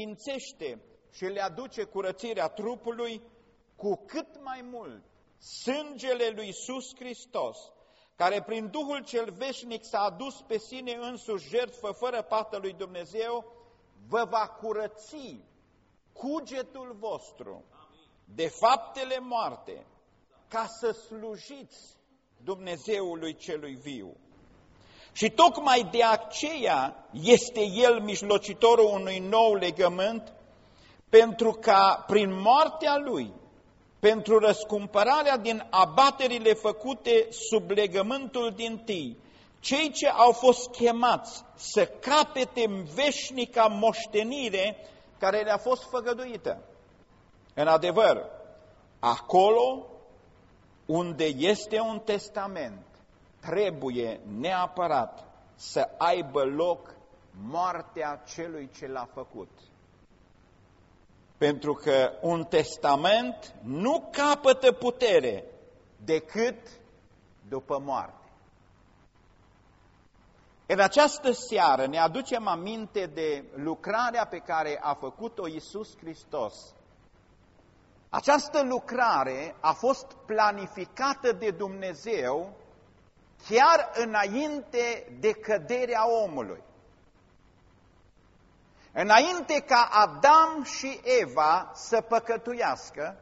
sfințește și le aduce curățirea trupului, cu cât mai mult sângele lui Iisus Hristos, care prin Duhul cel veșnic s-a adus pe sine însuși jertfă fără pată lui Dumnezeu, vă va curăți cugetul vostru de faptele moarte, ca să slujiți Dumnezeului celui viu. Și tocmai de aceea este El mijlocitorul unui nou legământ, pentru ca prin moartea Lui, pentru răscumpărarea din abaterile făcute sub legământul din tâi, cei ce au fost chemați să capete în veșnica moștenire care le-a fost făgăduită. În adevăr, acolo unde este un testament, trebuie neapărat să aibă loc moartea celui ce l-a făcut. Pentru că un testament nu capătă putere decât după moarte. În această seară ne aducem aminte de lucrarea pe care a făcut-o Iisus Hristos. Această lucrare a fost planificată de Dumnezeu chiar înainte de căderea omului. Înainte ca Adam și Eva să păcătuiască,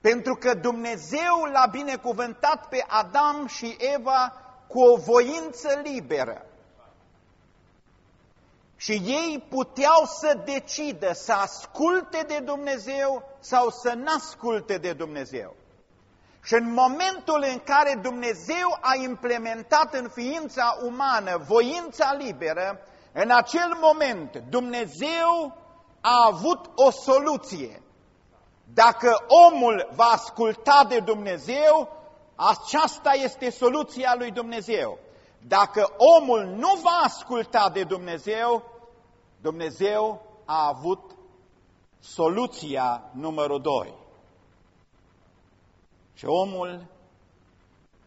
pentru că Dumnezeu l-a binecuvântat pe Adam și Eva cu o voință liberă. Și ei puteau să decidă să asculte de Dumnezeu sau să n-asculte de Dumnezeu. Și în momentul în care Dumnezeu a implementat în ființa umană voința liberă, în acel moment Dumnezeu a avut o soluție. Dacă omul va asculta de Dumnezeu, aceasta este soluția lui Dumnezeu. Dacă omul nu va asculta de Dumnezeu, Dumnezeu a avut soluția numărul doi. Și omul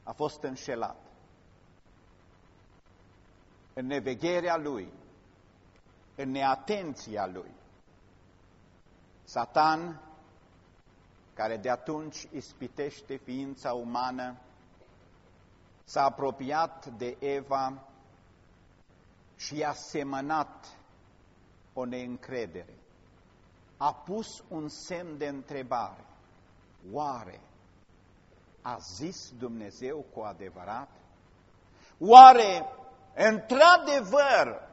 a fost înșelat. În nevegherea lui, în neatenția lui, Satan care de atunci ispitește ființa umană, s-a apropiat de Eva și i-a semănat o neîncredere. A pus un semn de întrebare. Oare a zis Dumnezeu cu adevărat? Oare, într-adevăr,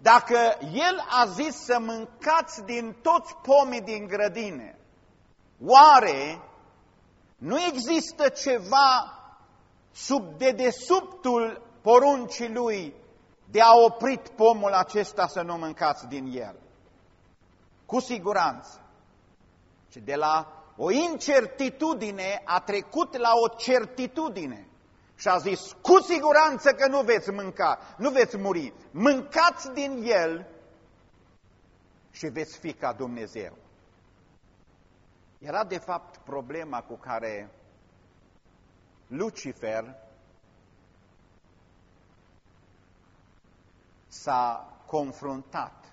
dacă El a zis să mâncați din toți pomii din grădine, Oare nu există ceva sub dedesubtul poruncii lui de a oprit pomul acesta să nu mâncați din el? Cu siguranță. Și de la o incertitudine a trecut la o certitudine și a zis, cu siguranță că nu veți mânca, nu veți muri, mâncați din el și veți fi ca Dumnezeu. Era de fapt problema cu care Lucifer s-a confruntat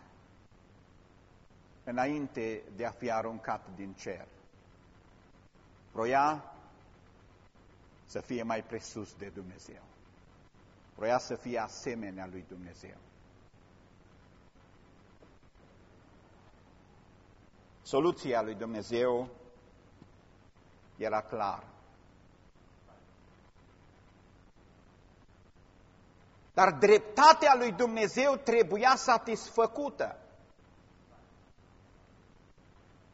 înainte de a fi aruncat din cer. Vroia să fie mai presus de Dumnezeu. Vroia să fie asemenea lui Dumnezeu. Soluția lui Dumnezeu era clară. Dar dreptatea lui Dumnezeu trebuia satisfăcută.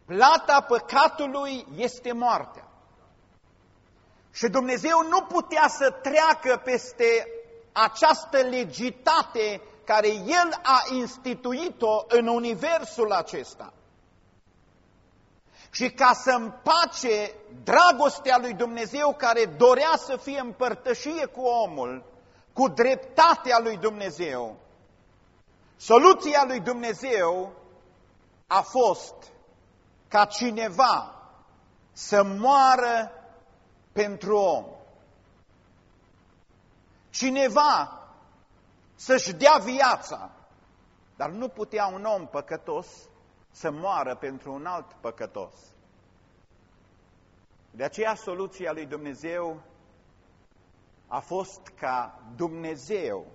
Plata păcatului este moartea. Și Dumnezeu nu putea să treacă peste această legitate care El a instituit-o în universul acesta. Și ca să împace dragostea lui Dumnezeu care dorea să fie împărtășie cu omul, cu dreptatea lui Dumnezeu, soluția lui Dumnezeu a fost ca cineva să moară pentru om. Cineva să-și dea viața Dar nu putea un om păcătos să moară pentru un alt păcătos. De aceea soluția lui Dumnezeu a fost ca Dumnezeu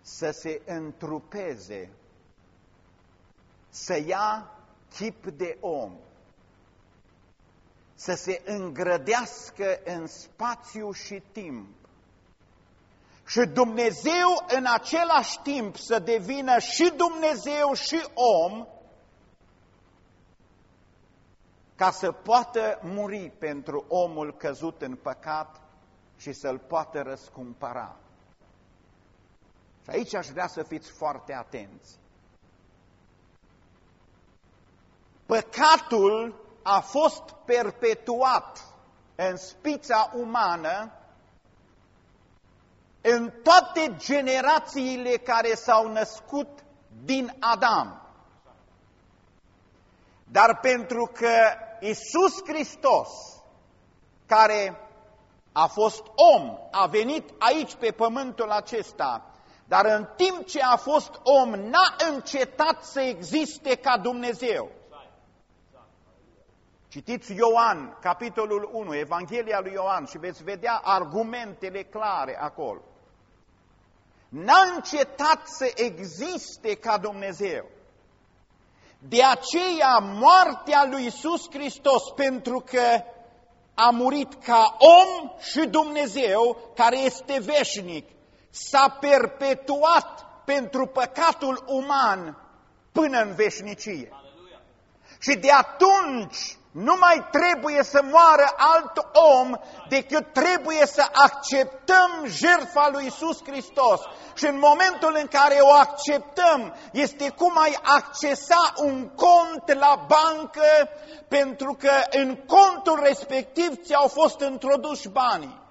să se întrupeze, să ia chip de om, să se îngrădească în spațiu și timp. Și Dumnezeu în același timp să devină și Dumnezeu și om, ca să poată muri pentru omul căzut în păcat și să-l poată răscumpăra. Și aici aș vrea să fiți foarte atenți. Păcatul a fost perpetuat în spița umană în toate generațiile care s-au născut din Adam. Dar pentru că Isus Hristos, care a fost om, a venit aici pe pământul acesta, dar în timp ce a fost om, n-a încetat să existe ca Dumnezeu. Citiți Ioan, capitolul 1, Evanghelia lui Ioan și veți vedea argumentele clare acolo. N-a încetat să existe ca Dumnezeu. De aceea moartea lui Iisus Hristos, pentru că a murit ca om și Dumnezeu, care este veșnic, s-a perpetuat pentru păcatul uman până în veșnicie. Și de atunci nu mai trebuie să moară alt om decât trebuie să acceptăm jertfa lui Isus Hristos. Și în momentul în care o acceptăm, este cum ai accesa un cont la bancă, pentru că în contul respectiv ți-au fost introduși banii.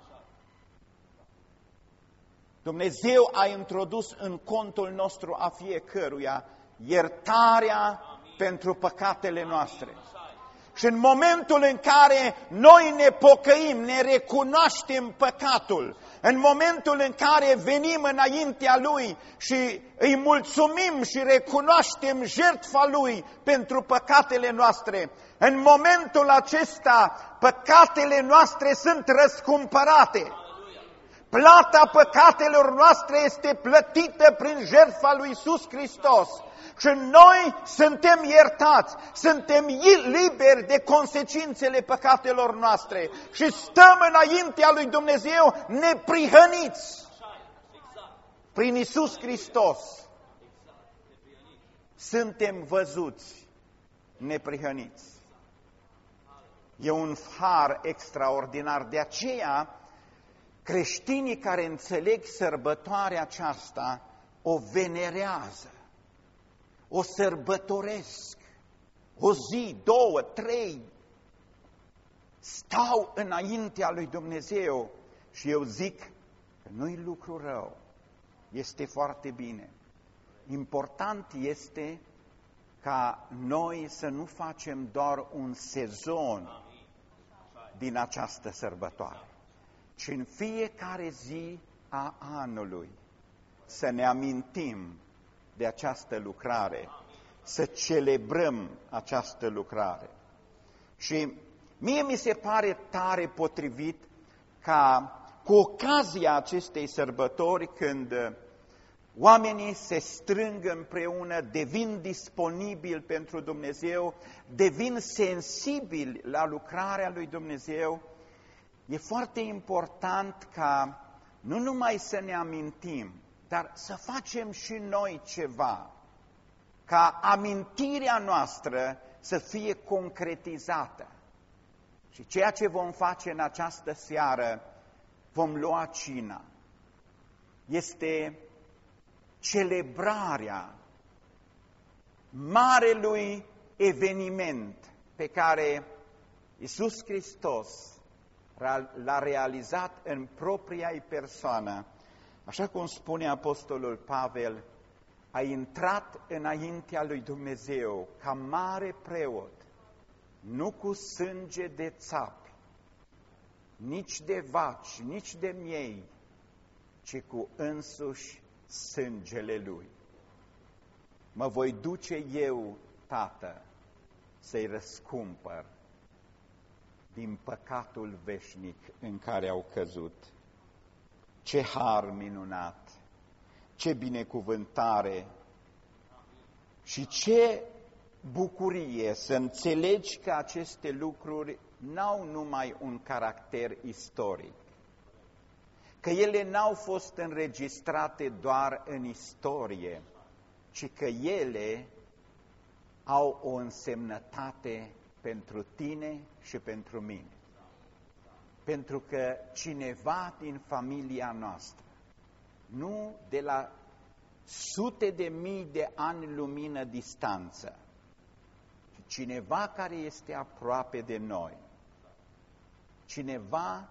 Dumnezeu a introdus în contul nostru a fiecăruia iertarea pentru păcatele noastre. Și în momentul în care noi ne pocăim, ne recunoaștem păcatul, în momentul în care venim înaintea Lui și îi mulțumim și recunoaștem jertfa Lui pentru păcatele noastre, în momentul acesta păcatele noastre sunt răscumpărate. Plata păcatelor noastre este plătită prin jertfa lui Iisus Hristos. Și noi suntem iertați, suntem liberi de consecințele păcatelor noastre și stăm înaintea lui Dumnezeu neprihăniți prin Isus Hristos. Suntem văzuți neprihăniți. E un har extraordinar. De aceea, creștinii care înțeleg sărbătoarea aceasta o venerează o sărbătoresc, o zi, două, trei, stau înaintea lui Dumnezeu și eu zic că nu-i lucru rău, este foarte bine. Important este ca noi să nu facem doar un sezon din această sărbătoare, ci în fiecare zi a anului să ne amintim de această lucrare, să celebrăm această lucrare. Și mie mi se pare tare potrivit ca cu ocazia acestei sărbători, când oamenii se strâng împreună, devin disponibili pentru Dumnezeu, devin sensibili la lucrarea lui Dumnezeu, e foarte important ca nu numai să ne amintim, dar să facem și noi ceva, ca amintirea noastră să fie concretizată. Și ceea ce vom face în această seară, vom lua cina. Este celebrarea marelui eveniment pe care Iisus Hristos l-a realizat în propria persoană Așa cum spune Apostolul Pavel, a intrat înaintea lui Dumnezeu ca mare preot, nu cu sânge de țapi, nici de vaci, nici de miei, ci cu însuși sângele lui. mă voi duce eu, Tată, să-i răscumpăr din păcatul veșnic în care au căzut. Ce har minunat, ce binecuvântare și ce bucurie să înțelegi că aceste lucruri n-au numai un caracter istoric, că ele n-au fost înregistrate doar în istorie, ci că ele au o însemnătate pentru tine și pentru mine. Pentru că cineva din familia noastră, nu de la sute de mii de ani lumină distanță, ci cineva care este aproape de noi, cineva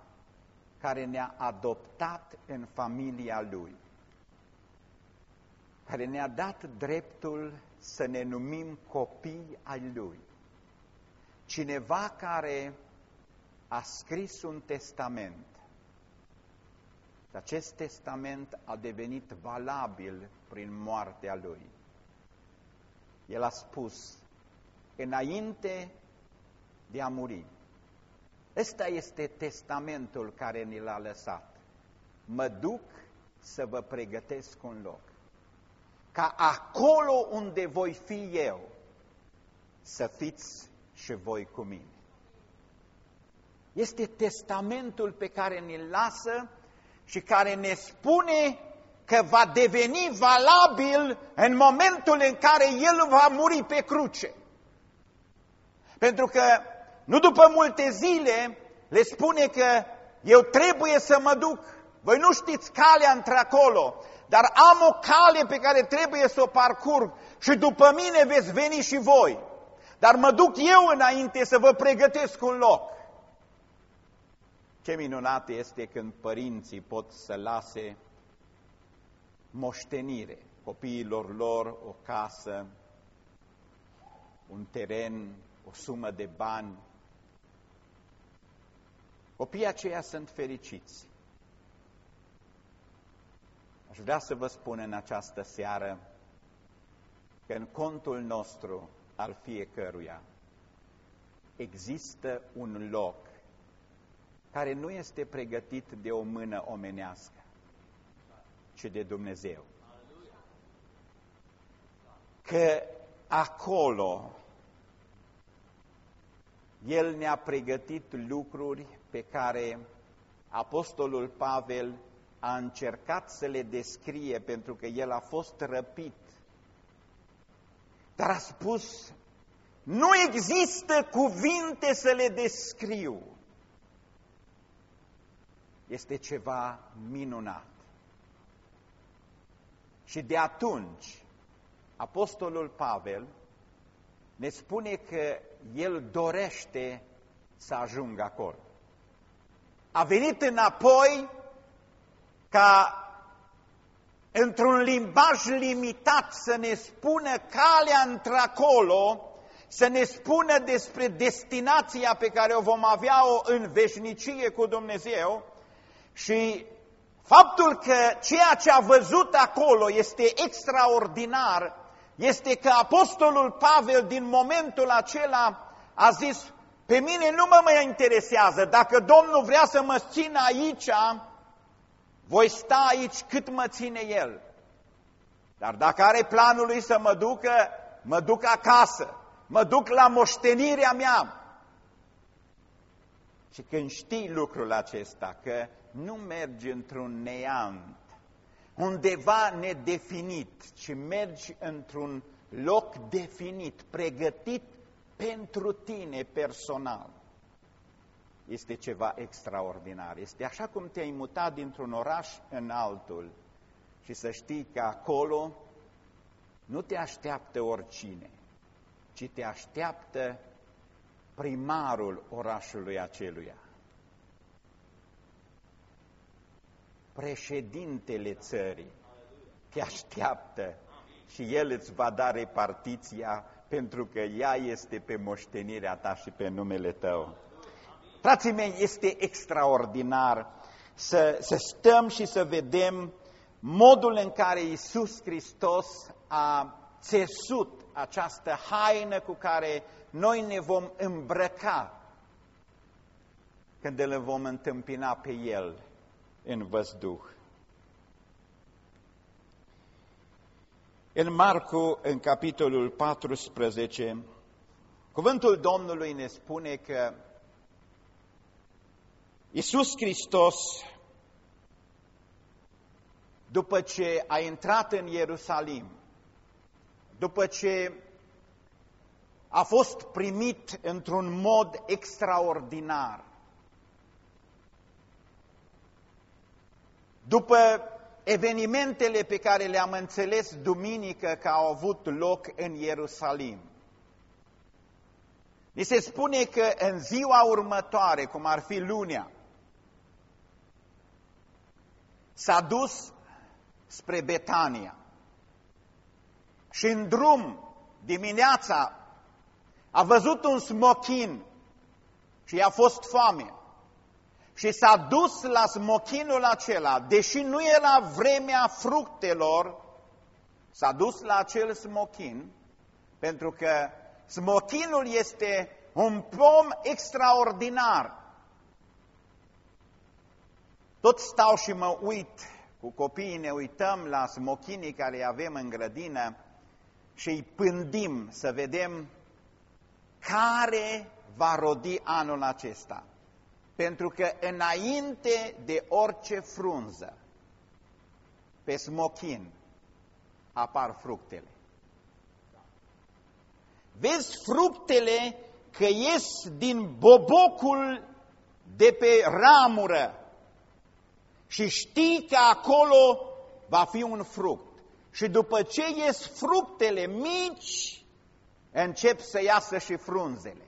care ne-a adoptat în familia Lui, care ne-a dat dreptul să ne numim copii ai Lui, cineva care a scris un testament. Acest testament a devenit valabil prin moartea Lui. El a spus, înainte de a muri, Ăsta este testamentul care ni l-a lăsat. Mă duc să vă pregătesc un loc. Ca acolo unde voi fi eu, să fiți și voi cu mine. Este testamentul pe care ne lasă și care ne spune că va deveni valabil în momentul în care El va muri pe cruce. Pentru că nu după multe zile, le spune că eu trebuie să mă duc. Voi nu știți calea într-acolo, dar am o cale pe care trebuie să o parcurg și după mine veți veni și voi. Dar mă duc eu înainte să vă pregătesc un loc. Ce minunat este când părinții pot să lase moștenire copiilor lor, o casă, un teren, o sumă de bani, Copiii aceia sunt fericiți. Aș vrea să vă spun în această seară că în contul nostru al fiecăruia există un loc care nu este pregătit de o mână omenească, ci de Dumnezeu. Că acolo El ne-a pregătit lucruri pe care Apostolul Pavel a încercat să le descrie pentru că el a fost răpit. Dar a spus, nu există cuvinte să le descriu. Este ceva minunat. Și de atunci, Apostolul Pavel ne spune că el dorește să ajungă acolo a venit înapoi ca într-un limbaj limitat să ne spună calea într-acolo, să ne spună despre destinația pe care o vom avea-o în veșnicie cu Dumnezeu și faptul că ceea ce a văzut acolo este extraordinar, este că Apostolul Pavel din momentul acela a zis, pe mine nu mă mai interesează. Dacă Domnul vrea să mă țină aici, voi sta aici cât mă ține El. Dar dacă are planul lui să mă ducă, mă duc acasă, mă duc la moștenirea mea. Și când știi lucrul acesta, că nu mergi într-un neant, undeva nedefinit, ci mergi într-un loc definit, pregătit pentru tine personal este ceva extraordinar. Este așa cum te-ai mutat dintr-un oraș în altul și să știi că acolo nu te așteaptă oricine, ci te așteaptă primarul orașului aceluia. Președintele țării te așteaptă și el îți va da repartiția pentru că ea este pe moștenirea ta și pe numele tău. Frații mei, este extraordinar să, să stăm și să vedem modul în care Iisus Hristos a țesut, această haină cu care noi ne vom îmbrăca când îl vom întâmpina pe El în văzduh. În Marcu, în capitolul 14, cuvântul Domnului ne spune că Iisus Hristos, după ce a intrat în Ierusalim, după ce a fost primit într-un mod extraordinar, după evenimentele pe care le-am înțeles duminică că au avut loc în Ierusalim. Ni se spune că în ziua următoare, cum ar fi lunea, s-a dus spre Betania și în drum dimineața a văzut un smochin și i-a fost foame și s-a dus la smochinul acela, deși nu era vremea fructelor, s-a dus la acel smochin, pentru că smochinul este un pom extraordinar. Tot stau și mă uit, cu copiii ne uităm la smochinii care îi avem în grădină și îi pândim să vedem care va rodi anul acesta. Pentru că înainte de orice frunză, pe smochin apar fructele. Vezi fructele că ies din bobocul de pe ramură și știi că acolo va fi un fruct. Și după ce ies fructele mici, încep să iasă și frunzele.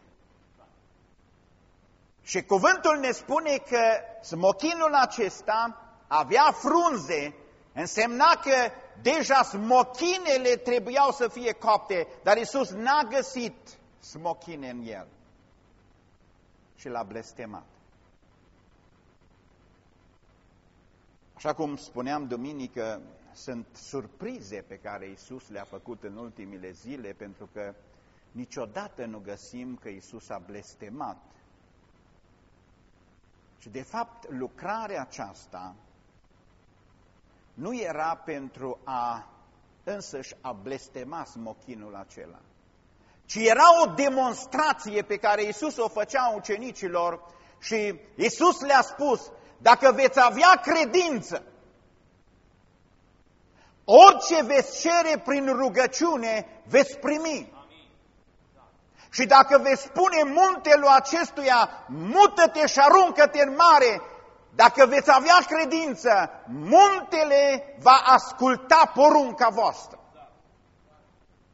Și cuvântul ne spune că smochinul acesta avea frunze, însemna că deja smochinele trebuiau să fie copte, dar Isus n-a găsit smochine în el și l-a blestemat. Așa cum spuneam duminică, sunt surprize pe care Isus le-a făcut în ultimile zile, pentru că niciodată nu găsim că Isus a blestemat și de fapt lucrarea aceasta nu era pentru a însăși a blestema smochinul acela, ci era o demonstrație pe care Isus o făcea ucenicilor și Isus le-a spus, dacă veți avea credință, orice veți cere prin rugăciune, veți primi. Și dacă veți spune muntelul acestuia, mută-te și aruncă-te în mare, dacă veți avea credință, muntele va asculta porunca voastră.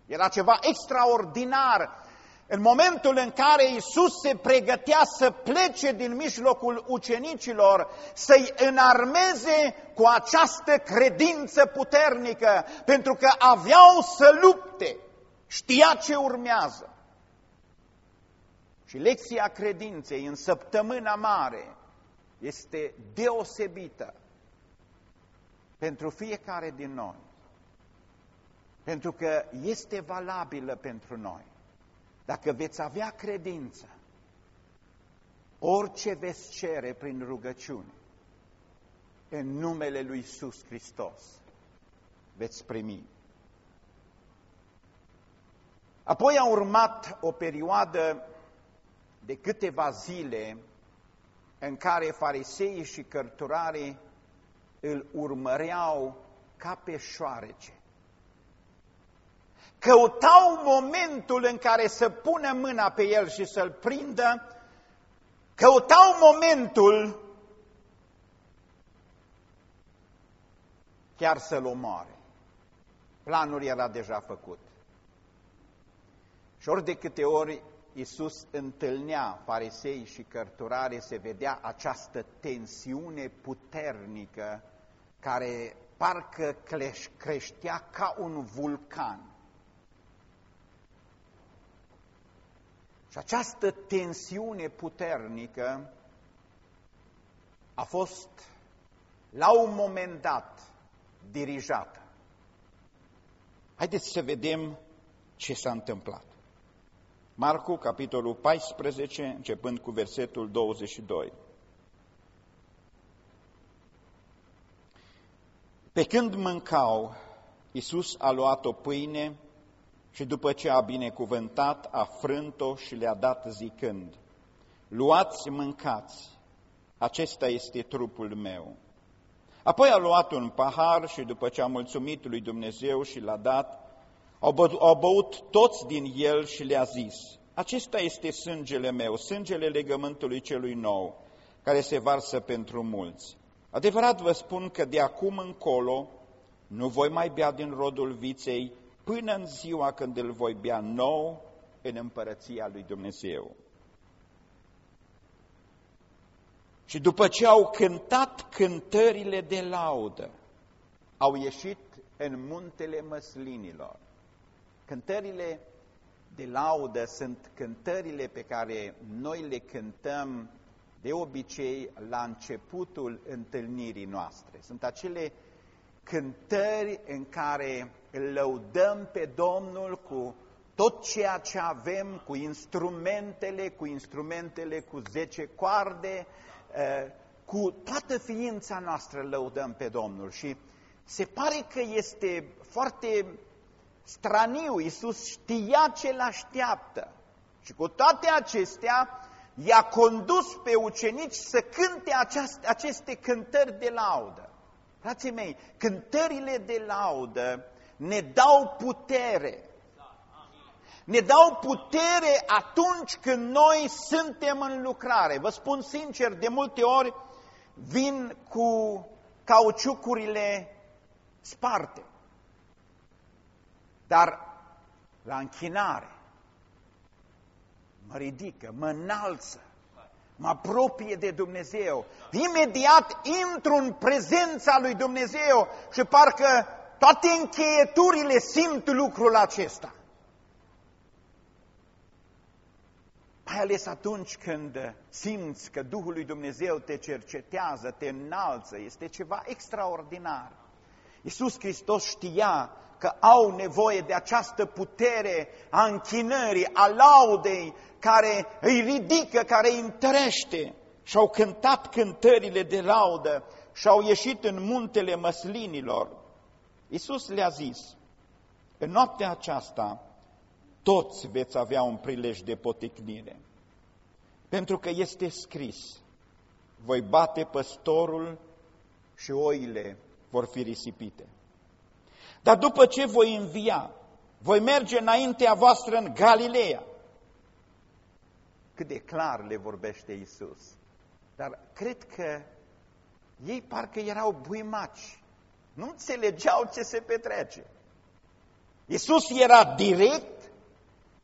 Era ceva extraordinar. În momentul în care Isus se pregătea să plece din mijlocul ucenicilor, să-i înarmeze cu această credință puternică, pentru că aveau să lupte, știa ce urmează. Și lecția credinței în săptămâna mare este deosebită pentru fiecare din noi. Pentru că este valabilă pentru noi. Dacă veți avea credință, orice veți cere prin rugăciune, în numele Lui Iisus Hristos, veți primi. Apoi a urmat o perioadă de câteva zile în care fariseii și cărturarii îl urmăreau ca pe șoarece. Căutau momentul în care să pună mâna pe el și să-l prindă, căutau momentul chiar să-l omoare. Planul era deja făcut. Și ori de câte ori Iisus întâlnea farisei și cărturare, se vedea această tensiune puternică care parcă creștea ca un vulcan. Și această tensiune puternică a fost la un moment dat dirijată. Haideți să vedem ce s-a întâmplat. Marcu, capitolul 14, începând cu versetul 22. Pe când mâncau, Iisus a luat o pâine și după ce a binecuvântat, a frânt-o și le-a dat zicând, Luați, mâncați, acesta este trupul meu. Apoi a luat un pahar și după ce a mulțumit lui Dumnezeu și l-a dat, au băut, au băut toți din el și le-a zis, acesta este sângele meu, sângele legământului celui nou, care se varsă pentru mulți. Adevărat vă spun că de acum încolo nu voi mai bea din rodul viței până în ziua când îl voi bea nou în împărăția lui Dumnezeu. Și după ce au cântat cântările de laudă, au ieșit în muntele măslinilor. Cântările de laudă sunt cântările pe care noi le cântăm de obicei la începutul întâlnirii noastre. Sunt acele cântări în care îl lăudăm pe Domnul cu tot ceea ce avem, cu instrumentele, cu instrumentele cu zece coarde, eh, cu toată ființa noastră lăudăm pe Domnul. Și se pare că este foarte straniu, Iisus știa ce l așteaptă. Și cu toate acestea, i-a condus pe ucenici să cânte aceaste, aceste cântări de laudă. Frații mei, cântările de laudă ne dau putere. Ne dau putere atunci când noi suntem în lucrare. Vă spun sincer, de multe ori vin cu cauciucurile sparte. Dar la închinare mă ridică, mă înalță, mă apropie de Dumnezeu. Imediat intru în prezența lui Dumnezeu și parcă toate încheieturile simt lucrul acesta. Mai ales atunci când simți că Duhul lui Dumnezeu te cercetează, te înalță, este ceva extraordinar. Iisus Hristos știa că au nevoie de această putere a închinării, a laudei, care îi ridică, care îi întărește. Și au cântat cântările de laudă și au ieșit în muntele măslinilor. Iisus le-a zis, în noaptea aceasta toți veți avea un prilej de poticnire, pentru că este scris, voi bate păstorul și oile vor fi risipite. Dar după ce voi învia, voi merge înaintea voastră în Galileea. Cât de clar le vorbește Isus. Dar cred că ei parcă erau buimaci. Nu înțelegeau ce se petrece. Isus era direct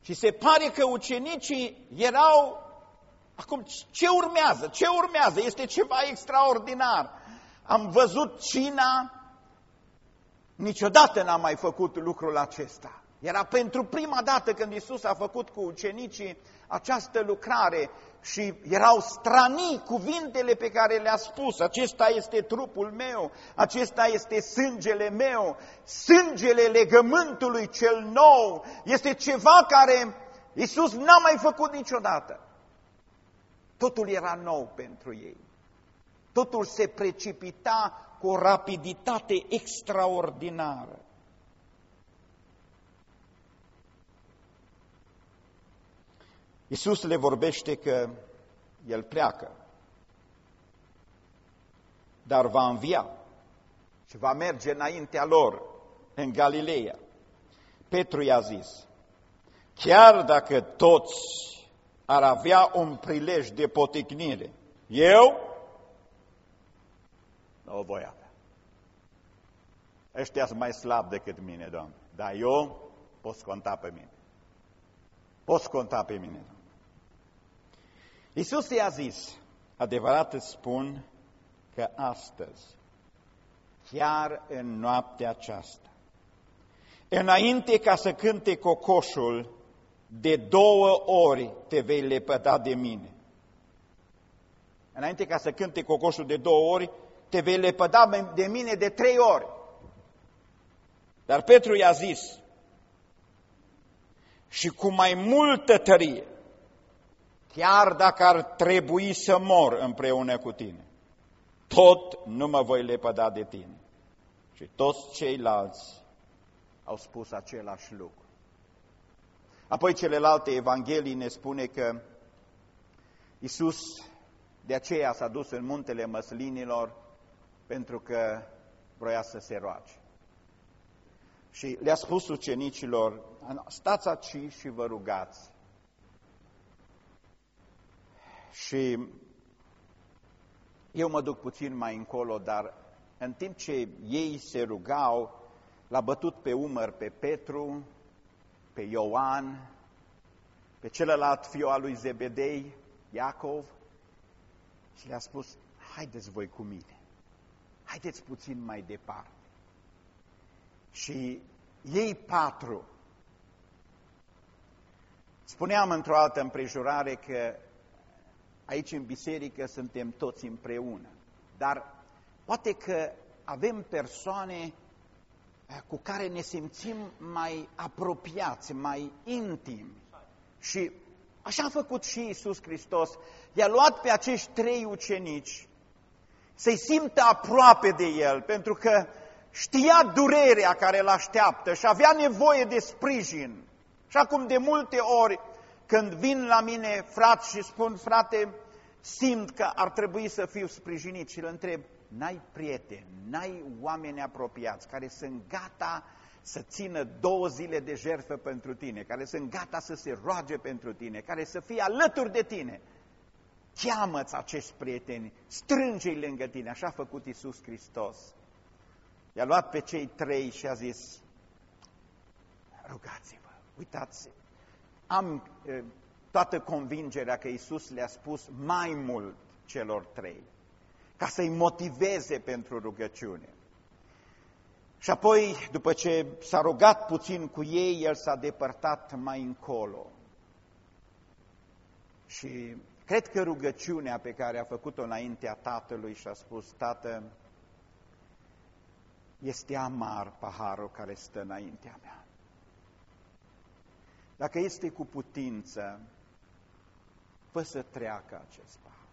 și se pare că ucenicii erau Acum, ce urmează? Ce urmează? Este ceva extraordinar. Am văzut cina Niciodată n-am mai făcut lucrul acesta. Era pentru prima dată când Isus a făcut cu ucenicii această lucrare și erau stranii cuvintele pe care le-a spus. Acesta este trupul meu, acesta este sângele meu, sângele legământului cel nou. Este ceva care Isus n-a mai făcut niciodată. Totul era nou pentru ei. Totul se precipita cu o rapiditate extraordinară. Iisus le vorbește că El pleacă, dar va învia și va merge înaintea lor în Galileea. Petru i-a zis, chiar dacă toți ar avea un prilej de poticnire, eu nu o voi avea. Ăștia sunt mai slabi decât mine, Doamne, dar eu pot conta pe mine. Poți conta pe mine, Doamne. Iisus i-a zis, adevărat îți spun că astăzi, chiar în noaptea aceasta, înainte ca să cânte cocoșul, de două ori te vei lepăda de mine. Înainte ca să cânte cocoșul de două ori, te vei lepăda de mine de trei ori. Dar Petru i-a zis, și cu mai multă tărie, chiar dacă ar trebui să mor împreună cu tine, tot nu mă voi lepăda de tine. Și toți ceilalți au spus același lucru. Apoi celelalte evanghelii ne spune că Iisus de aceea s-a dus în muntele măslinilor pentru că vroia să se roage. Și le-a spus ucenicilor, stați aici și vă rugați. Și eu mă duc puțin mai încolo, dar în timp ce ei se rugau, l-a bătut pe umăr pe Petru, pe Ioan, pe celălalt fiu al lui Zebedei, Iacov, și le-a spus, haideți voi cu mine, haideți puțin mai departe. Și ei patru, spuneam într-o altă împrejurare că aici în biserică suntem toți împreună, dar poate că avem persoane eh, cu care ne simțim mai apropiați, mai intimi. Și așa a făcut și Isus Hristos. I-a luat pe acești trei ucenici să-i simtă aproape de El, pentru că știa durerea care îl așteaptă și avea nevoie de sprijin. Și acum de multe ori când vin la mine frați și spun, frate, simt că ar trebui să fiu sprijinit și îl întreb, n-ai prieteni, n-ai oameni apropiați care sunt gata să țină două zile de jertfă pentru tine, care sunt gata să se roage pentru tine, care să fie alături de tine. Cheamă-ți acești prieteni, strânge-i lângă tine, așa a făcut Iisus Hristos. I-a luat pe cei trei și a zis, rugați-vă, uitați, am toată convingerea că Iisus le-a spus mai mult celor trei, ca să-i motiveze pentru rugăciune. Și apoi, după ce s-a rugat puțin cu ei, el s-a depărtat mai încolo. Și cred că rugăciunea pe care a făcut-o înaintea tatălui și a spus, Tată, este amar paharul care stă înaintea mea. Dacă este cu putință, fă să treacă acest pahar.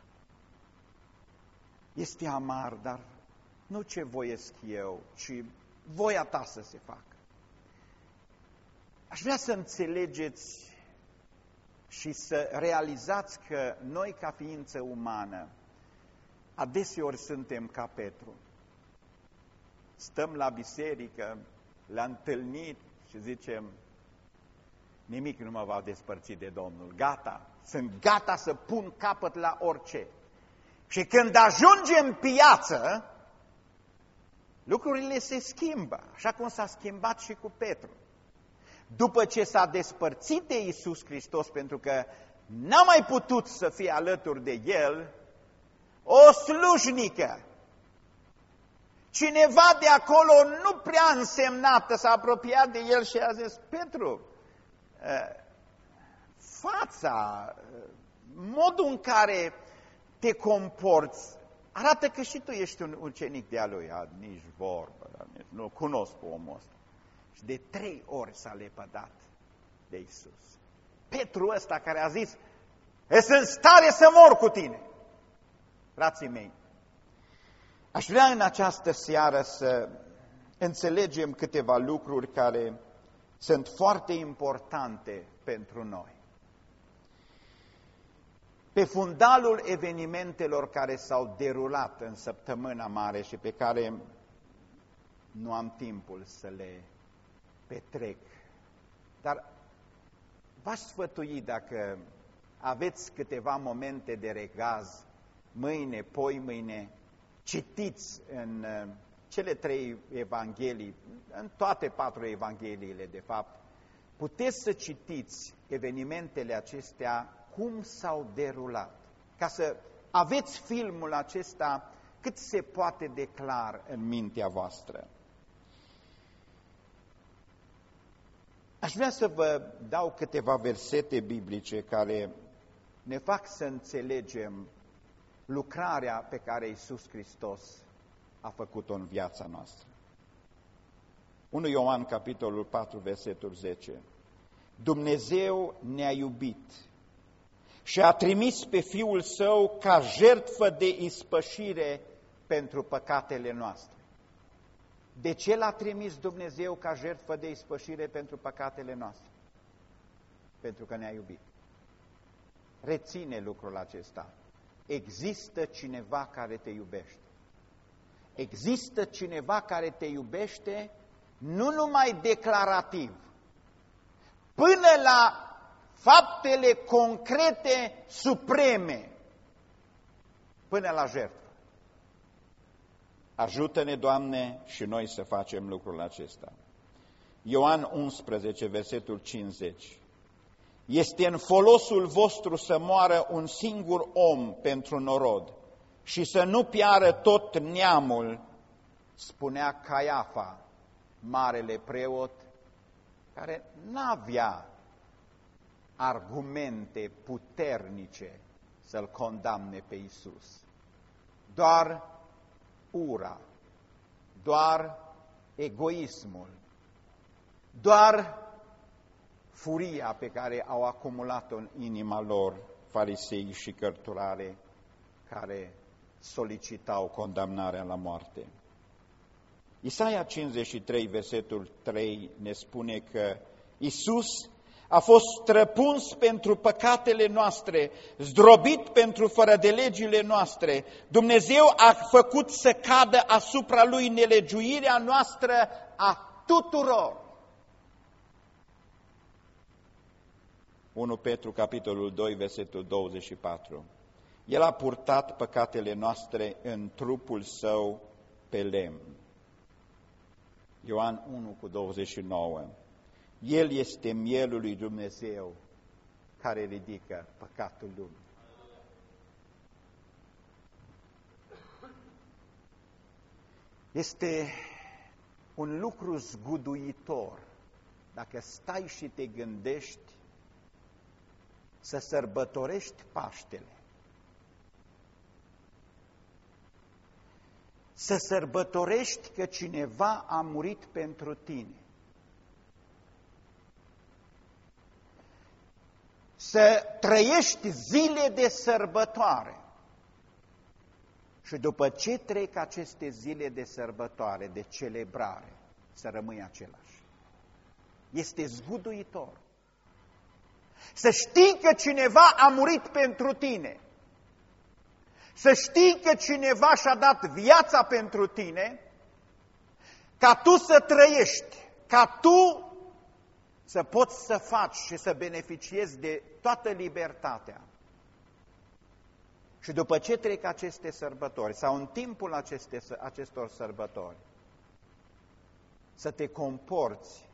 Este amar, dar nu ce voiesc eu, ci voia ta să se facă. Aș vrea să înțelegeți și să realizați că noi, ca ființă umană, adeseori suntem ca Petru. Stăm la biserică, le-am întâlnit și zicem, nimic nu mă va despărți de Domnul. Gata, sunt gata să pun capăt la orice. Și când ajungem în piață, lucrurile se schimbă, așa cum s-a schimbat și cu Petru. După ce s-a despărțit de Iisus Hristos, pentru că n-a mai putut să fie alături de El, o slujnică, cineva de acolo nu prea însemnată s-a apropiat de El și a zis, Petru, ă, fața, modul în care te comporți, arată că și tu ești un ucenic de-a lui. A, nici vorbă, dar nici, nu cunosc pe omul ăsta. Și de trei ori s-a lepădat de Isus. Petru ăsta care a zis, sunt în stare să mor cu tine. Frații mei, aș vrea în această seară să înțelegem câteva lucruri care sunt foarte importante pentru noi. Pe fundalul evenimentelor care s-au derulat în săptămâna mare și pe care nu am timpul să le petrec, dar v-aș sfătui dacă aveți câteva momente de regaz, mâine, poi mâine, citiți în uh, cele trei evanghelii, în toate patru evangheliile de fapt, puteți să citiți evenimentele acestea cum s-au derulat, ca să aveți filmul acesta cât se poate declar în mintea voastră. Aș vrea să vă dau câteva versete biblice care ne fac să înțelegem lucrarea pe care Iisus Hristos a făcut-o în viața noastră. 1 Ioan, capitolul 4, versetul 10. Dumnezeu ne-a iubit și a trimis pe Fiul Său ca jertfă de ispășire pentru păcatele noastre. De ce l-a trimis Dumnezeu ca jertfă de ispășire pentru păcatele noastre? Pentru că ne-a iubit. Reține lucrul acesta. Există cineva care te iubește. Există cineva care te iubește nu numai declarativ, până la faptele concrete, supreme, până la jertfă. Ajută-ne, Doamne, și noi să facem lucrul acesta. Ioan 11, versetul 50. Este în folosul vostru să moară un singur om pentru norod și să nu piară tot neamul, spunea Caiafa, marele preot, care n-avea argumente puternice să-l condamne pe Isus. Doar ura, doar egoismul, doar furia pe care au acumulat-o în inima lor farisei și cărturare care solicitau condamnarea la moarte. Isaia 53, versetul 3, ne spune că Isus a fost străpuns pentru păcatele noastre, zdrobit pentru fără de legile noastre. Dumnezeu a făcut să cadă asupra Lui nelegiuirea noastră a tuturor. 1 Petru, capitolul 2, versetul 24. El a purtat păcatele noastre în trupul său pe lemn. Ioan 1 cu 29. El este mielul lui Dumnezeu care ridică păcatul lumii. Este un lucru zguduitor dacă stai și te gândești să sărbătorești Paștele. Să sărbătorești că cineva a murit pentru tine. Să trăiești zile de sărbătoare. Și după ce trec aceste zile de sărbătoare, de celebrare, să rămâi același. Este zguduitor. Să știi că cineva a murit pentru tine. Să știi că cineva și-a dat viața pentru tine, ca tu să trăiești, ca tu să poți să faci și să beneficiezi de toată libertatea. Și după ce trec aceste sărbători, sau în timpul aceste, acestor sărbători, să te comporți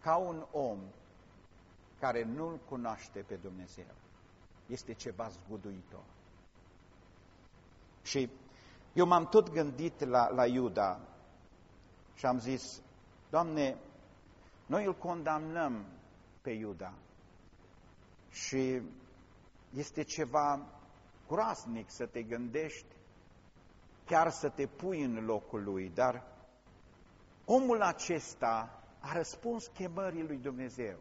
ca un om care nu-L cunoaște pe Dumnezeu. Este ceva zguduitor. Și eu m-am tot gândit la, la Iuda și am zis, Doamne, noi îl condamnăm pe Iuda și este ceva groaznic să te gândești, chiar să te pui în locul lui, dar omul acesta a răspuns chemării lui Dumnezeu.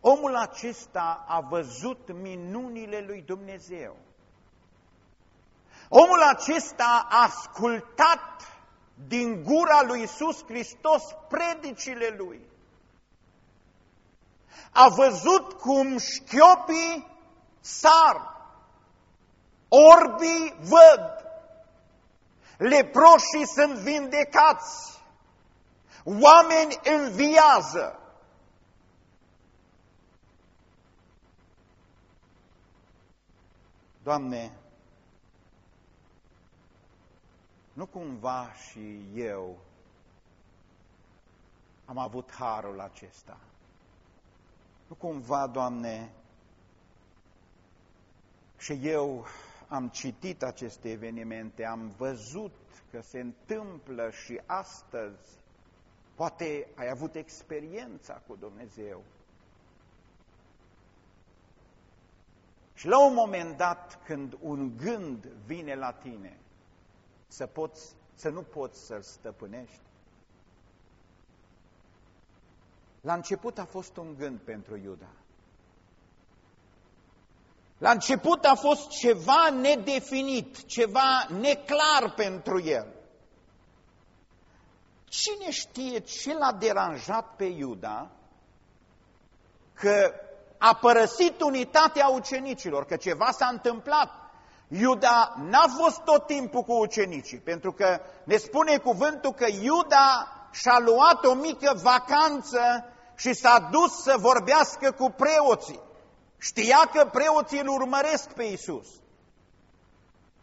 Omul acesta a văzut minunile lui Dumnezeu. Omul acesta a ascultat din gura lui Isus Hristos predicile lui. A văzut cum șchiopii sar, orbii văd, leproșii sunt vindecați, oameni înviază. Doamne, Nu cumva și eu am avut harul acesta. Nu cumva, Doamne, și eu am citit aceste evenimente, am văzut că se întâmplă și astăzi. Poate ai avut experiența cu Dumnezeu. Și la un moment dat, când un gând vine la tine, să, poți, să nu poți să-l stăpânești. La început a fost un gând pentru Iuda. La început a fost ceva nedefinit, ceva neclar pentru el. Cine știe ce l-a deranjat pe Iuda că a părăsit unitatea ucenicilor, că ceva s-a întâmplat. Iuda n-a fost tot timpul cu ucenicii, pentru că ne spune cuvântul că Iuda și-a luat o mică vacanță și s-a dus să vorbească cu preoții. Știa că preoții îl urmăresc pe Isus.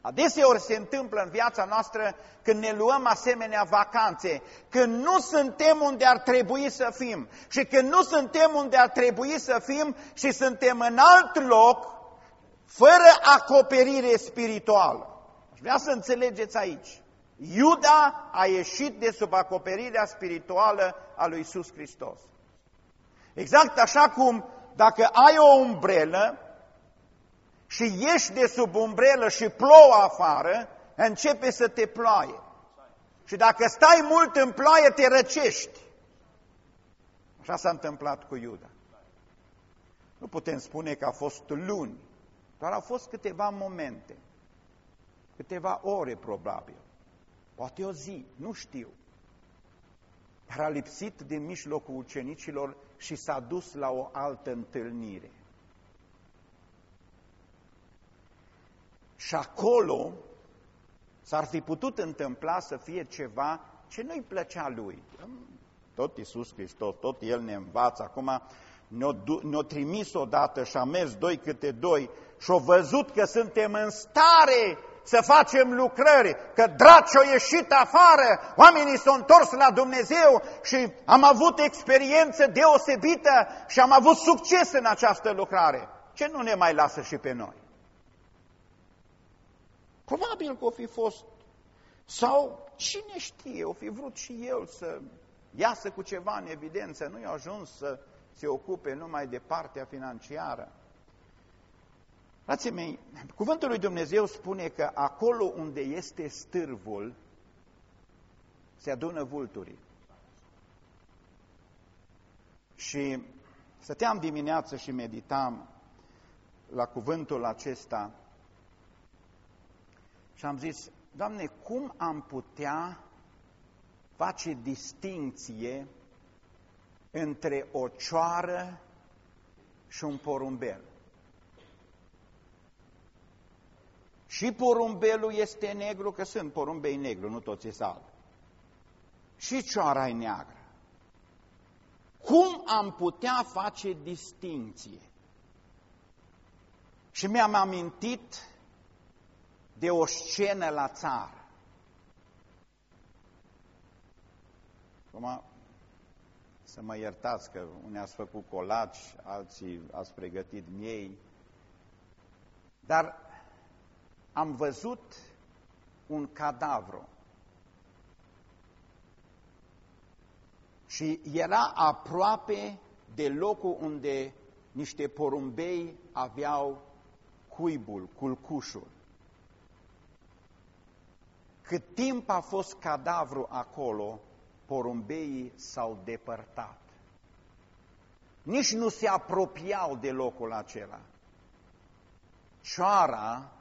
Adeseori se întâmplă în viața noastră când ne luăm asemenea vacanțe, când nu suntem unde ar trebui să fim și când nu suntem unde ar trebui să fim și suntem în alt loc, fără acoperire spirituală. Aș vrea să înțelegeți aici. Iuda a ieșit de sub acoperirea spirituală a lui Isus Hristos. Exact așa cum dacă ai o umbrelă și ieși de sub umbrelă și plouă afară, începe să te ploaie. Și dacă stai mult în ploaie, te răcești. Așa s-a întâmplat cu Iuda. Nu putem spune că a fost luni, doar au fost câteva momente, câteva ore probabil, poate o zi, nu știu. Dar a lipsit din mijlocul ucenicilor și s-a dus la o altă întâlnire. Și acolo s-ar fi putut întâmpla să fie ceva ce nu-i plăcea lui. Tot Iisus Hristos, tot El ne învață. Acum ne-a ne trimis odată și a mers doi câte doi și-a văzut că suntem în stare să facem lucrări, că draci au ieșit afară, oamenii s-au întors la Dumnezeu și am avut experiență deosebită și am avut succes în această lucrare. Ce nu ne mai lasă și pe noi? Probabil că o fi fost, sau cine știe, o fi vrut și el să iasă cu ceva în evidență, nu i-a ajuns să se ocupe numai de partea financiară. Frații mei, cuvântul lui Dumnezeu spune că acolo unde este stârvul, se adună vulturii. Și stăteam dimineață și meditam la cuvântul acesta și am zis, Doamne, cum am putea face distinție între o cioară și un porumbel? Și porumbelul este negru, că sunt porumbei negru, nu toți e albi. Și cioara e neagră. Cum am putea face distinție? Și mi-am amintit de o scenă la țară. Acum, să mă iertați că unii ați făcut colaci, alții ați pregătit miei, dar am văzut un cadavru și era aproape de locul unde niște porumbei aveau cuibul, culcușul. Cât timp a fost cadavru acolo, porumbeii s-au depărtat. Nici nu se apropiau de locul acela. Cioara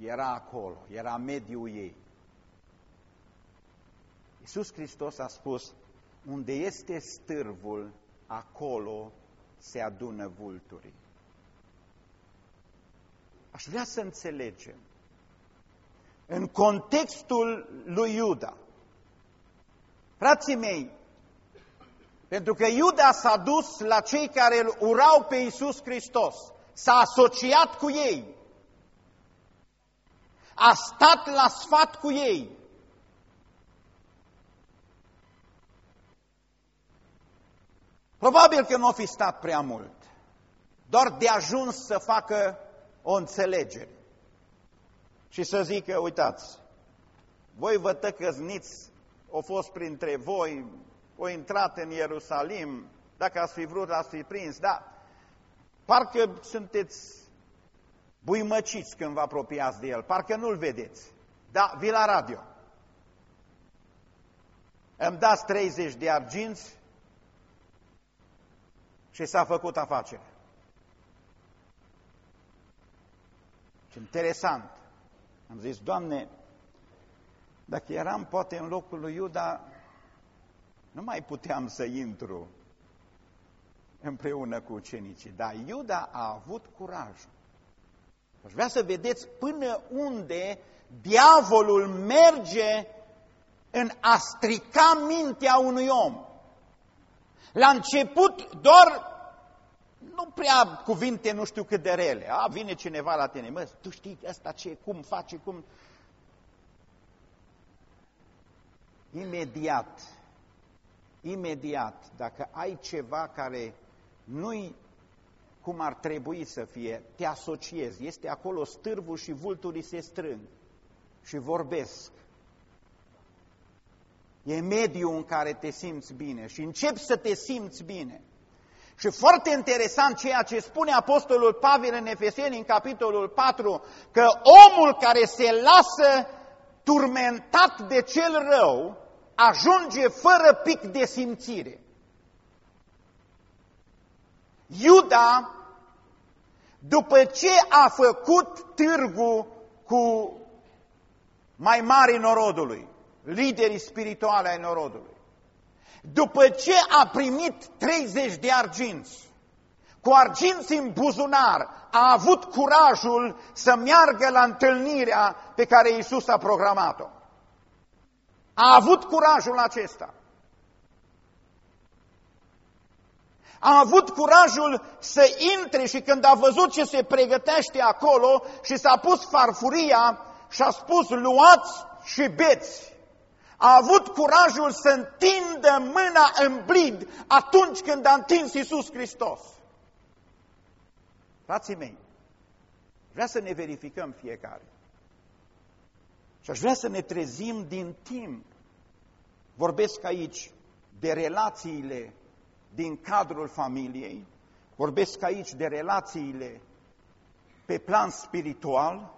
era acolo, era mediul ei. Iisus Hristos a spus, unde este stârvul, acolo se adună vulturii. Aș vrea să înțelegem în contextul lui Iuda. Frații mei, pentru că Iuda s-a dus la cei care îl urau pe Iisus Hristos, s-a asociat cu ei, a stat la sfat cu ei. Probabil că nu a fi stat prea mult, doar de ajuns să facă o înțelegere și să zică, uitați, voi vă tăcăzniți, au fost printre voi, o intrat în Ierusalim, dacă ați fi vrut, ați fi prins, dar parcă sunteți buimăciți când vă apropiați de el, parcă nu-l vedeți. Da, vi la radio. Îmi dați 30 de arginți și s-a făcut afacere. Și interesant, am zis, Doamne, dacă eram poate în locul lui Iuda, nu mai puteam să intru împreună cu ucenicii. Dar Iuda a avut curajul. Aș vrea să vedeți până unde diavolul merge în a strica mintea unui om. La început doar nu prea cuvinte nu știu cât de rele. A, vine cineva la tine, mă, tu știi asta ce, cum face, cum... Imediat, imediat, dacă ai ceva care nu-i cum ar trebui să fie, te asociezi, este acolo stârvul și vulturii se strâng și vorbesc. E mediul în care te simți bine și începi să te simți bine. Și foarte interesant ceea ce spune Apostolul Pavel în Efeseni, în capitolul 4, că omul care se lasă turmentat de cel rău ajunge fără pic de simțire. Iuda, după ce a făcut târgu cu mai mari norodului, liderii spirituale ai norodului, după ce a primit 30 de arginți, cu arginți în buzunar, a avut curajul să meargă la întâlnirea pe care Iisus a programat-o. A avut curajul acesta. A avut curajul să intre și când a văzut ce se pregătește acolo și s-a pus farfuria și a spus luați și beți a avut curajul să întindă mâna în blid atunci când a întins Iisus Hristos. Frații mei, vrea să ne verificăm fiecare. Și aș vrea să ne trezim din timp. Vorbesc aici de relațiile din cadrul familiei, vorbesc aici de relațiile pe plan spiritual,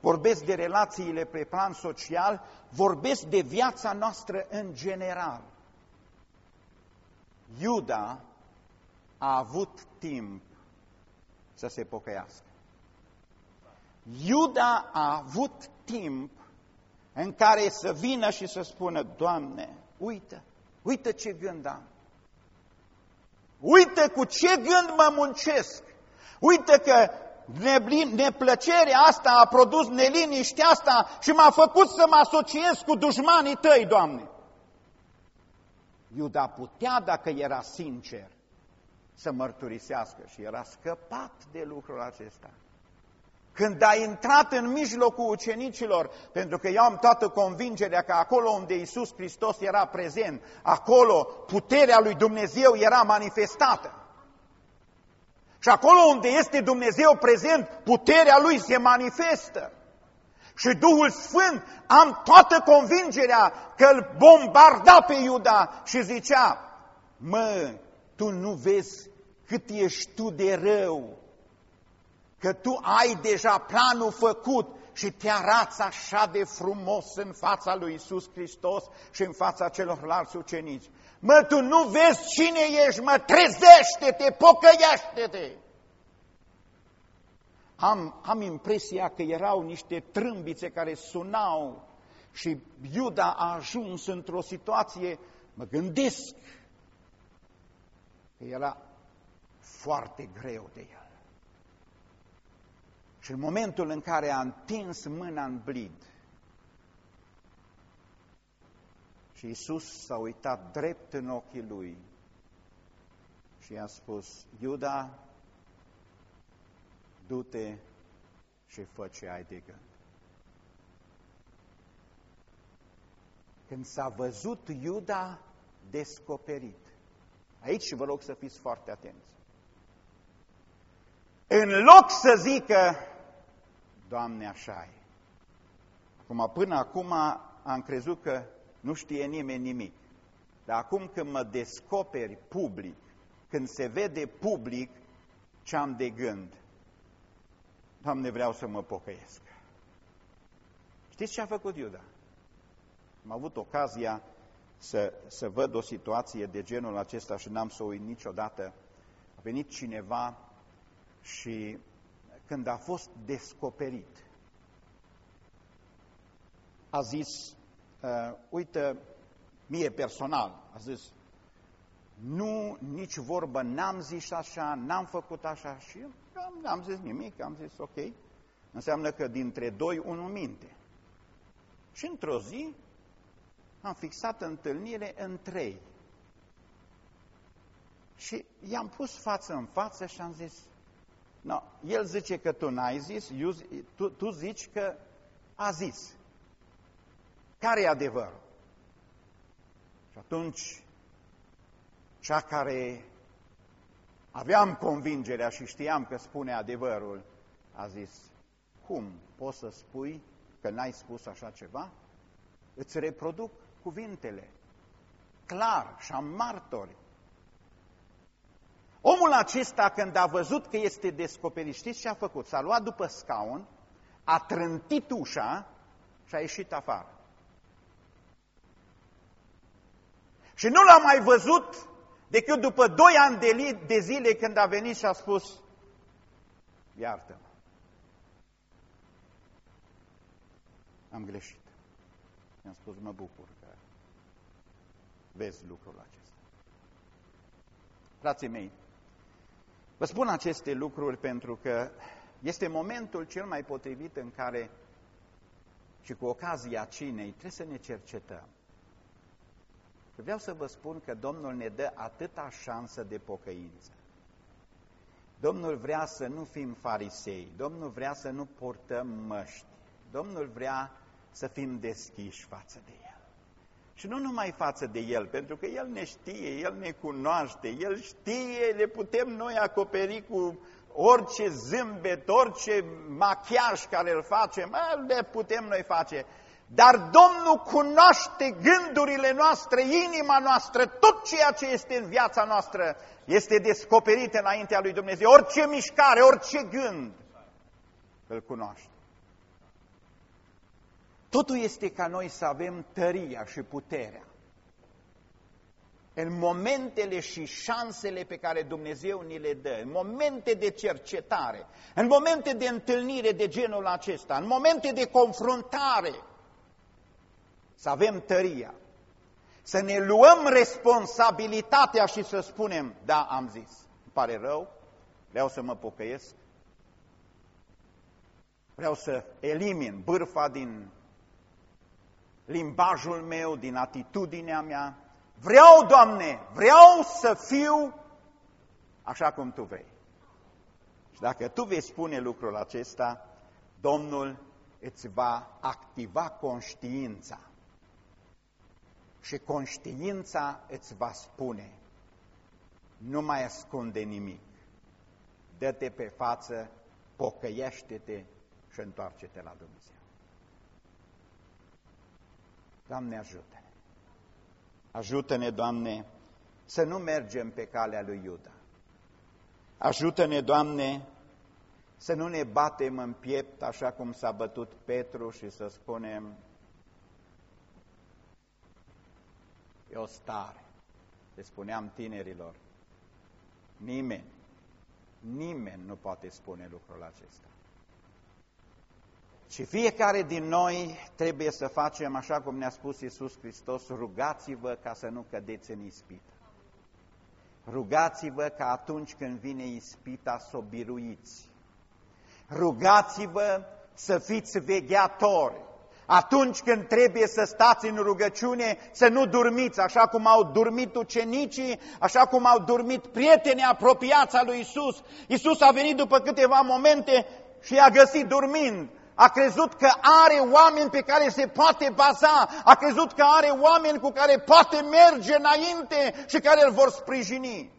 vorbesc de relațiile pe plan social, vorbesc de viața noastră în general. Iuda a avut timp să se pocăiască. Iuda a avut timp în care să vină și să spună, Doamne, uite, uite ce gând am. Uite cu ce gând mă muncesc. Uite că neplăcerea asta a produs neliniștea asta și m-a făcut să mă asociez cu dușmanii tăi, Doamne. Iuda putea, dacă era sincer, să mărturisească și era scăpat de lucrul acesta. Când a intrat în mijlocul ucenicilor, pentru că eu am toată convingerea că acolo unde Iisus Hristos era prezent, acolo puterea lui Dumnezeu era manifestată. Și acolo unde este Dumnezeu prezent, puterea Lui se manifestă. Și Duhul Sfânt, am toată convingerea că îl bombarda pe Iuda și zicea, mă, tu nu vezi cât ești tu de rău, că tu ai deja planul făcut și te arăți așa de frumos în fața lui Isus Hristos și în fața celorlalți ucenici. Mă, tu nu vezi cine ești, mă, trezește-te, pocăiește-te! Am, am impresia că erau niște trâmbițe care sunau și Iuda a ajuns într-o situație, mă gândesc, că era foarte greu de el. Și în momentul în care a întins mâna în blid, Și Isus s-a uitat drept în ochii lui și i-a spus, Iuda, du-te și fă ce ai de gând. Când s-a văzut Iuda descoperit, aici vă rog să fiți foarte atenți, în loc să zică, Doamne, așa e. Acum, până acum am crezut că nu știe nimeni nimic. Dar acum când mă descoperi public, când se vede public ce am de gând, Doamne, vreau să mă pocăiesc. Știți ce a făcut Iuda? Am avut ocazia să, să văd o situație de genul acesta și n-am să o uit niciodată. A venit cineva și când a fost descoperit, a zis, uh, uite, mie personal, a zis, nu, nici vorbă, n-am zis așa, n-am făcut așa și n-am zis nimic, am zis ok. Înseamnă că dintre doi, unul minte. Și într-o zi am fixat întâlnire în trei. Și i-am pus față în față și am zis, no, el zice că tu n-ai zis, eu, tu, tu zici că a zis. Care e adevărul? Și atunci, cea care aveam convingerea și știam că spune adevărul, a zis, cum poți să spui că n-ai spus așa ceva? Îți reproduc cuvintele, clar și am martori. Omul acesta, când a văzut că este descoperit, știți ce a făcut? S-a luat după scaun, a trântit ușa și a ieșit afară. Și nu l-a mai văzut decât după doi ani de, de zile când a venit și a spus, iartă-mă. Am greșit. I-am spus, mă bucur că vezi lucrul acesta. Frații mei, vă spun aceste lucruri pentru că este momentul cel mai potrivit în care și cu ocazia cinei trebuie să ne cercetăm. Vreau să vă spun că Domnul ne dă atâta șansă de pocăință. Domnul vrea să nu fim farisei, Domnul vrea să nu portăm măști, Domnul vrea să fim deschiși față de El. Și nu numai față de El, pentru că El ne știe, El ne cunoaște, El știe, le putem noi acoperi cu orice zâmbet, orice machiaj care îl facem, le putem noi face. Dar Domnul cunoaște gândurile noastre, inima noastră, tot ceea ce este în viața noastră este descoperit înaintea lui Dumnezeu. Orice mișcare, orice gând, îl cunoaște. Totul este ca noi să avem tăria și puterea. În momentele și șansele pe care Dumnezeu ni le dă, în momente de cercetare, în momente de întâlnire de genul acesta, în momente de confruntare, să avem tăria, să ne luăm responsabilitatea și să spunem, da, am zis, îmi pare rău, vreau să mă pocăiesc, vreau să elimin bârfa din limbajul meu, din atitudinea mea. Vreau, Doamne, vreau să fiu așa cum Tu vrei. Și dacă Tu vei spune lucrul acesta, Domnul îți va activa conștiința. Și conștiința îți va spune, nu mai ascunde nimic, dă-te pe față, pocăiește-te și întoarce-te la Dumnezeu. Doamne, ajută-ne! Ajută-ne, Doamne, să nu mergem pe calea lui Iuda. Ajută-ne, Doamne, să nu ne batem în piept așa cum s-a bătut Petru și să spunem e o stare. Le spuneam tinerilor, nimeni, nimeni nu poate spune lucrul acesta. Și fiecare din noi trebuie să facem, așa cum ne-a spus Iisus Hristos, rugați-vă ca să nu cădeți în ispită. Rugați-vă ca atunci când vine ispita să o biruiți. Rugați-vă să fiți vegheatori. Atunci când trebuie să stați în rugăciune, să nu dormiți așa cum au dormit ucenicii, așa cum au dormit prietenii apropiați lui Isus. Isus a venit după câteva momente și i-a găsit dormind a crezut că are oameni pe care se poate baza, a crezut că are oameni cu care poate merge înainte și care îl vor sprijini.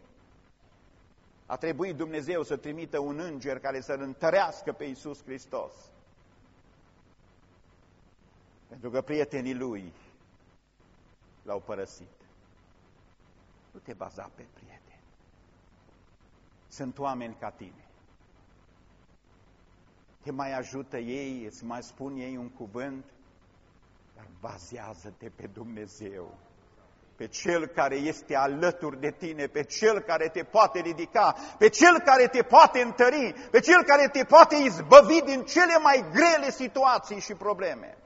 A trebuit Dumnezeu să trimită un înger care să-L întărească pe Iisus Hristos. Pentru că prietenii Lui l-au părăsit. Nu te baza pe prieteni. Sunt oameni ca tine te mai ajută ei, îți mai spun ei un cuvânt, dar bazează-te pe Dumnezeu. pe Cel care este alături de tine, pe Cel care te poate ridica, pe Cel care te poate întări, pe Cel care te poate izbăvi din cele mai grele situații și probleme.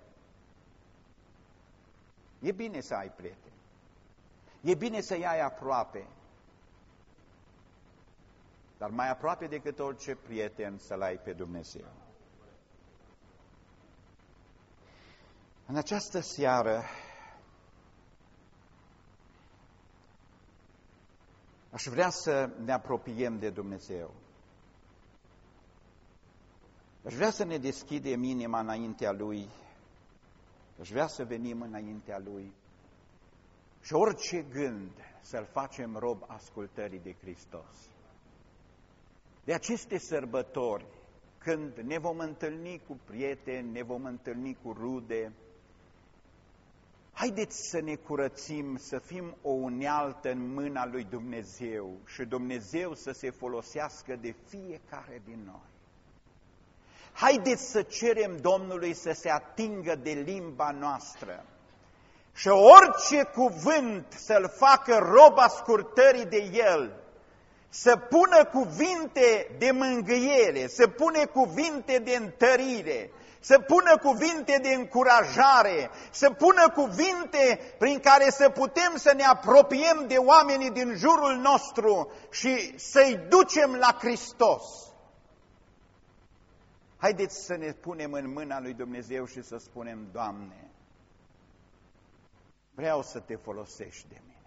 E bine să ai prieteni. E bine să-i ai aproape. Dar mai aproape decât orice prieten să-L ai pe Dumnezeu. În această seară aș vrea să ne apropiem de Dumnezeu. Aș vrea să ne deschidem inima înaintea Lui. Aș vrea să venim înaintea Lui. Și orice gând să-L facem rob ascultării de Hristos. De aceste sărbători, când ne vom întâlni cu prieteni, ne vom întâlni cu rude, Haideți să ne curățim, să fim o unealtă în mâna lui Dumnezeu și Dumnezeu să se folosească de fiecare din noi. Haideți să cerem Domnului să se atingă de limba noastră și orice cuvânt să-l facă roba scurtării de el, să pună cuvinte de mângâiere, să pune cuvinte de întărire, să pună cuvinte de încurajare, să pună cuvinte prin care să putem să ne apropiem de oamenii din jurul nostru și să-i ducem la Hristos. Haideți să ne punem în mâna lui Dumnezeu și să spunem, Doamne, vreau să te folosești de mine.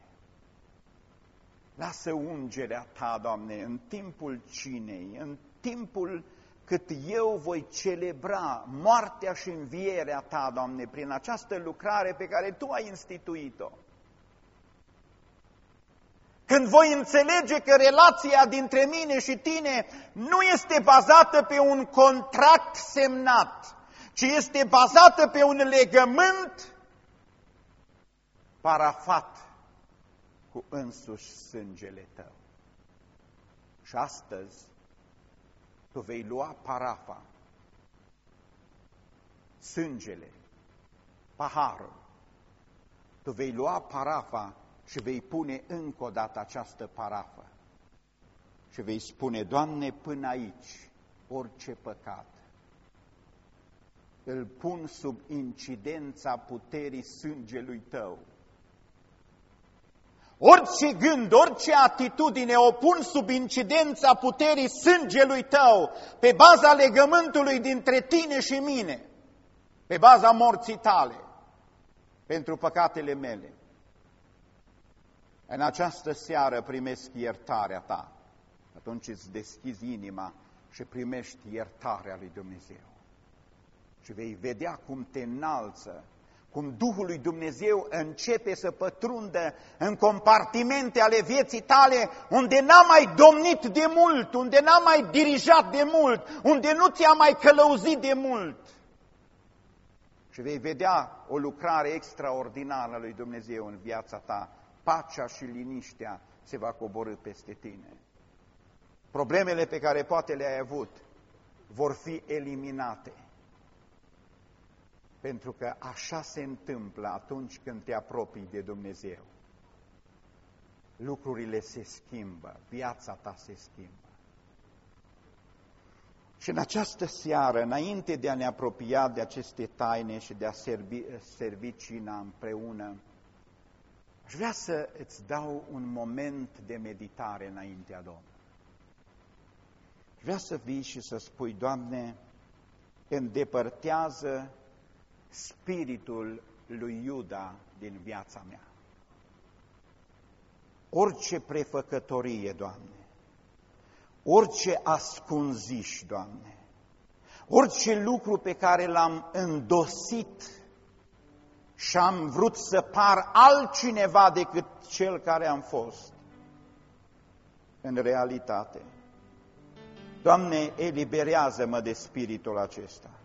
Lasă ungerea Ta, Doamne, în timpul cinei, în timpul cât eu voi celebra moartea și învierea Ta, Doamne, prin această lucrare pe care Tu ai instituit-o. Când voi înțelege că relația dintre mine și tine nu este bazată pe un contract semnat, ci este bazată pe un legământ parafat cu însuși sângele tău. Și astăzi tu vei lua parafa, sângele, paharul, tu vei lua parafa și vei pune încă o dată această parafă și vei spune, Doamne, până aici, orice păcat, îl pun sub incidența puterii sângelui Tău Orice gând, orice atitudine o pun sub incidența puterii sângelui tău, pe baza legământului dintre tine și mine, pe baza morții tale, pentru păcatele mele. În această seară primesc iertarea ta. Atunci îți deschizi inima și primești iertarea lui Dumnezeu. Și vei vedea cum te înalță cum Duhul lui Dumnezeu începe să pătrundă în compartimente ale vieții tale unde n-a mai domnit de mult, unde n-a mai dirijat de mult, unde nu ți-a mai călăuzit de mult. Și vei vedea o lucrare extraordinară lui Dumnezeu în viața ta. Pacea și liniștea se va coborâ peste tine. Problemele pe care poate le-ai avut vor fi eliminate pentru că așa se întâmplă atunci când te apropii de Dumnezeu. Lucrurile se schimbă, viața ta se schimbă. Și în această seară, înainte de a ne apropia de aceste taine și de a servi, servi cina împreună, aș vrea să îți dau un moment de meditare înaintea Domnului. Vreau să vii și să spui, Doamne, îndepărtează spiritul lui Iuda din viața mea. Orice prefăcătorie, Doamne, orice ascunziș, Doamne, orice lucru pe care l-am îndosit și am vrut să par altcineva decât cel care am fost, în realitate. Doamne, eliberează-mă de spiritul acesta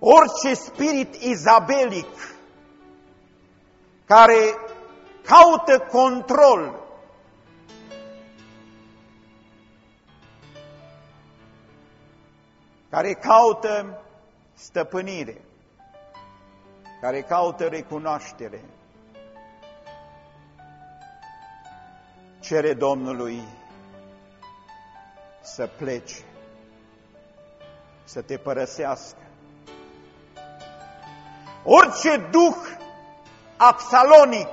orice spirit izabelic care caută control, care caută stăpânire, care caută recunoaștere, cere Domnului să pleci, să te părăsească. Orice duh absalonic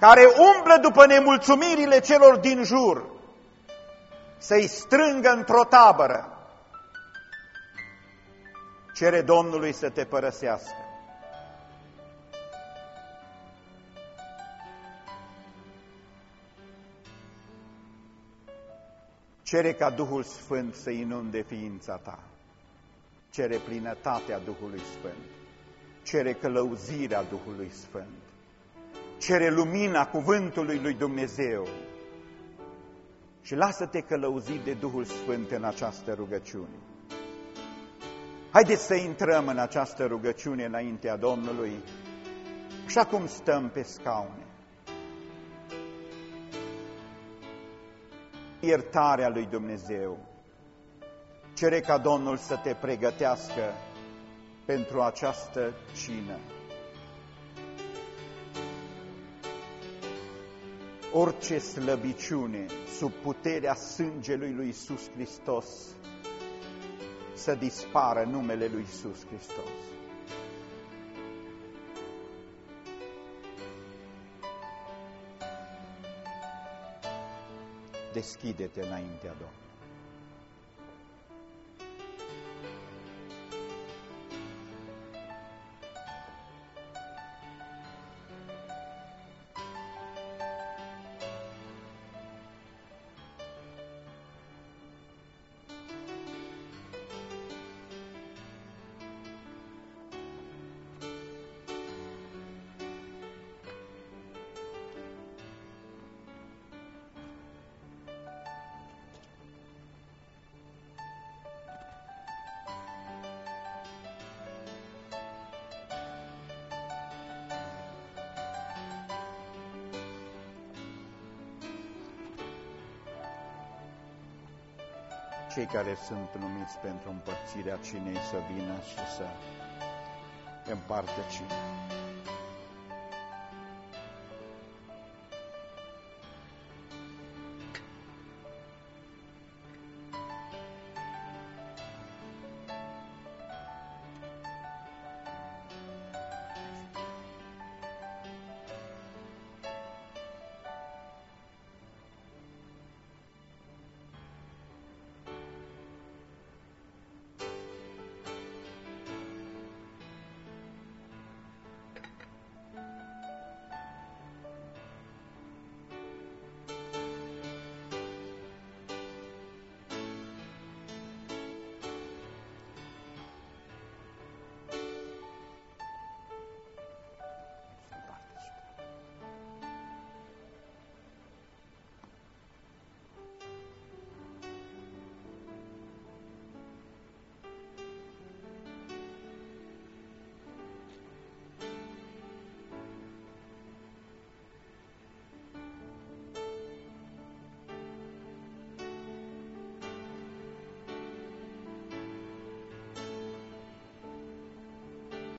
care umblă după nemulțumirile celor din jur, să-i strângă într-o tabără, cere Domnului să te părăsească. Cere ca Duhul Sfânt să inunde ființa ta. Cere plinătatea Duhului Sfânt. Cere călăuzirea Duhului Sfânt. Cere lumina cuvântului lui Dumnezeu. Și lasă-te călăuzit de Duhul Sfânt în această rugăciune. Haideți să intrăm în această rugăciune înaintea Domnului, așa cum stăm pe scaune. iertarea lui Dumnezeu. Cere ca Domnul să te pregătească pentru această cină. Orice slăbiciune sub puterea sângelui lui Iisus Hristos să dispară numele lui Iisus Hristos. deschide-te înaintea Domnului. Cei care sunt numiți pentru împărțirea cinei să vină și să împartă cinea.